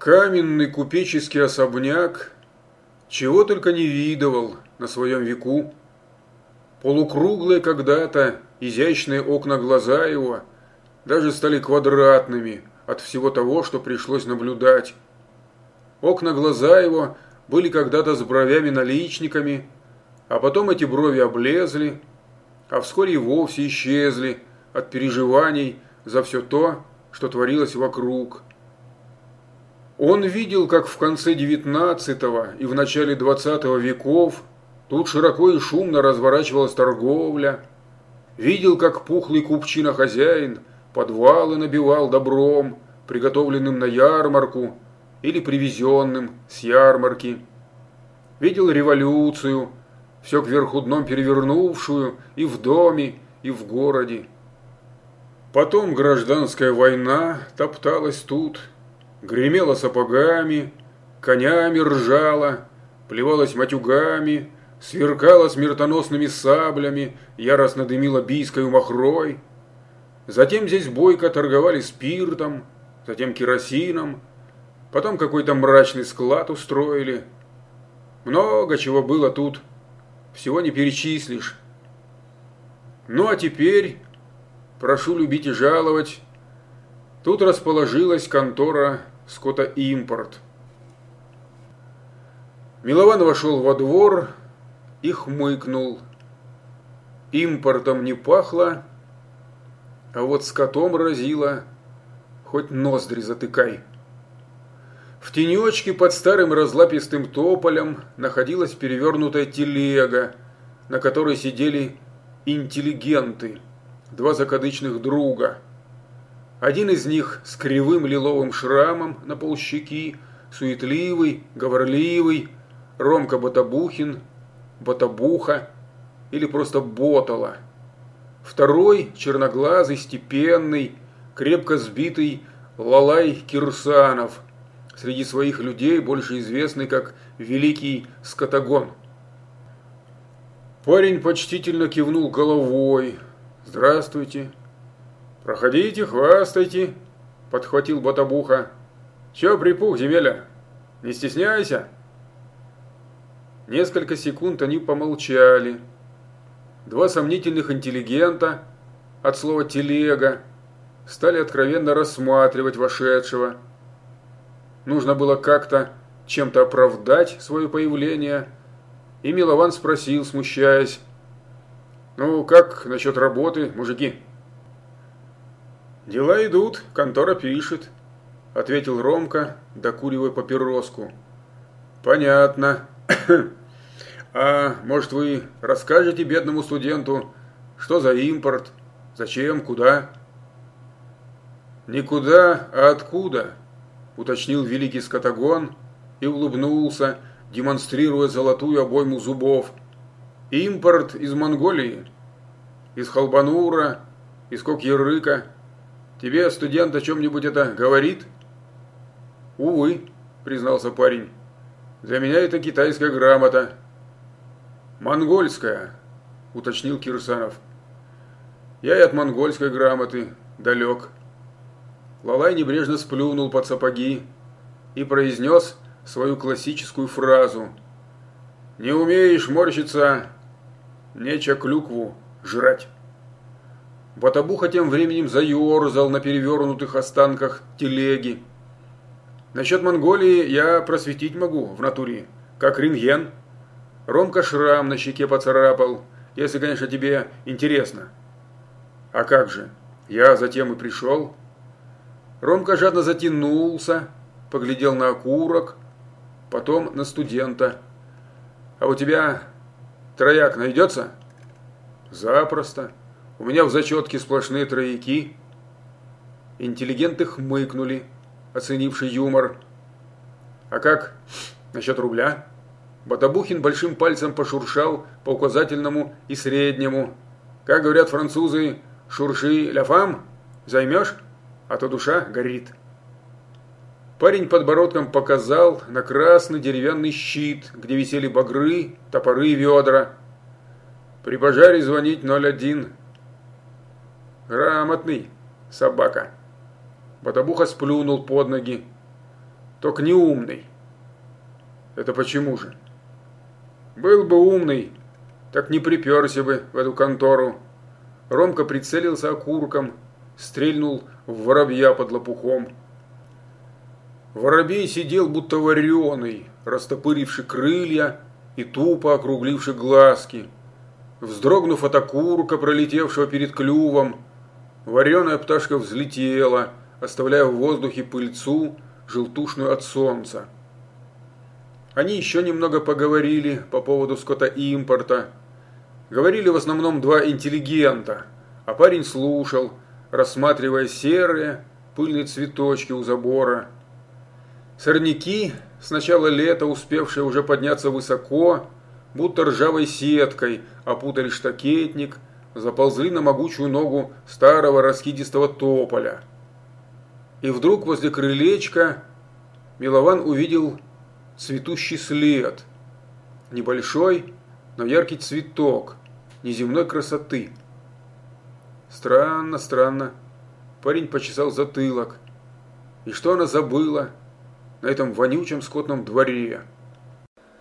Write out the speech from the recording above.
Каменный купеческий особняк чего только не видывал на своем веку. Полукруглые когда-то изящные окна глаза его даже стали квадратными от всего того, что пришлось наблюдать. Окна глаза его были когда-то с бровями-наличниками, а потом эти брови облезли, а вскоре и вовсе исчезли от переживаний за все то, что творилось вокруг. Он видел, как в конце XIX и в начале XX веков тут широко и шумно разворачивалась торговля. Видел, как пухлый купчина-хозяин подвалы набивал добром, приготовленным на ярмарку или привезенным с ярмарки. Видел революцию, все кверху дном перевернувшую и в доме, и в городе. Потом гражданская война топталась тут, гремела сапогами, конями ржала, плевалась матюгами, сверкала смертоносными саблями, яростно дымила бийской махрой. Затем здесь бойко торговали спиртом, затем керосином, потом какой-то мрачный склад устроили. Много чего было тут, всего не перечислишь. Ну а теперь, прошу любить и жаловать, тут расположилась контора скотоимпорт. Милован вошел во двор и хмыкнул. Импортом не пахло, а вот скотом разило, хоть ноздри затыкай. В тенечке под старым разлапистым тополем находилась перевернутая телега, на которой сидели интеллигенты, два закадычных друга – один из них с кривым лиловым шрамом на полщеки, суетливый, говорливый, Ромка Батабухин, Батабуха или просто Ботала. Второй черноглазый, степенный, крепко сбитый Лалай Кирсанов, среди своих людей больше известный как Великий Скотагон. Парень почтительно кивнул головой. «Здравствуйте». «Проходите, хвастайте», – подхватил Батабуха. «Чё припух, земеля? Не стесняйся». Несколько секунд они помолчали. Два сомнительных интеллигента, от слова «телега», стали откровенно рассматривать вошедшего. Нужно было как-то чем-то оправдать свое появление, и Милован спросил, смущаясь, «Ну, как насчет работы, мужики?» «Дела идут, контора пишет», – ответил Ромка, докуривая папироску. «Понятно. А может, вы расскажете бедному студенту, что за импорт, зачем, куда?» «Никуда, а откуда?» – уточнил великий скотагон и улыбнулся, демонстрируя золотую обойму зубов. «Импорт из Монголии, из Халбанура, из Кокьерыка». Тебе студент о чем-нибудь это говорит? Увы, признался парень. Для меня это китайская грамота. Монгольская, уточнил Кирсанов. Я и от монгольской грамоты далек. Лалай небрежно сплюнул под сапоги и произнес свою классическую фразу. «Не умеешь морщиться, нече клюкву жрать». Батабуха тем временем заерзал на перевернутых останках телеги. Насчет Монголии я просветить могу в натуре, как рентген. Ромка шрам на щеке поцарапал, если, конечно, тебе интересно. А как же, я затем и пришел. Ромка жадно затянулся, поглядел на окурок, потом на студента. А у тебя трояк найдется? Запросто. У меня в зачетке сплошные трояки. Интеллигенты хмыкнули, оценивший юмор. А как насчет рубля? Батабухин большим пальцем пошуршал по указательному и среднему. Как говорят французы, шурши ля фам, займешь, а то душа горит. Парень подбородком показал на красный деревянный щит, где висели багры, топоры и ведра. При пожаре звонить 01. Грамотный собака. Батабуха сплюнул под ноги. только не умный. Это почему же? Был бы умный, так не приперся бы в эту контору. Ромка прицелился окурком, стрельнул в воробья под лопухом. Воробей сидел будто вареный, растопыривший крылья и тупо округливший глазки. Вздрогнув от окурка, пролетевшего перед клювом, вареная пташка взлетела, оставляя в воздухе пыльцу, желтушную от солнца. Они еще немного поговорили по поводу скотоимпорта. Говорили в основном два интеллигента, а парень слушал, рассматривая серые пыльные цветочки у забора. Сорняки, с начала лета успевшие уже подняться высоко, будто ржавой сеткой опутали штакетник, заползли на могучую ногу старого раскидистого тополя. И вдруг возле крылечка Милован увидел цветущий след. Небольшой, но яркий цветок неземной красоты. Странно, странно. Парень почесал затылок. И что она забыла на этом вонючем скотном дворе?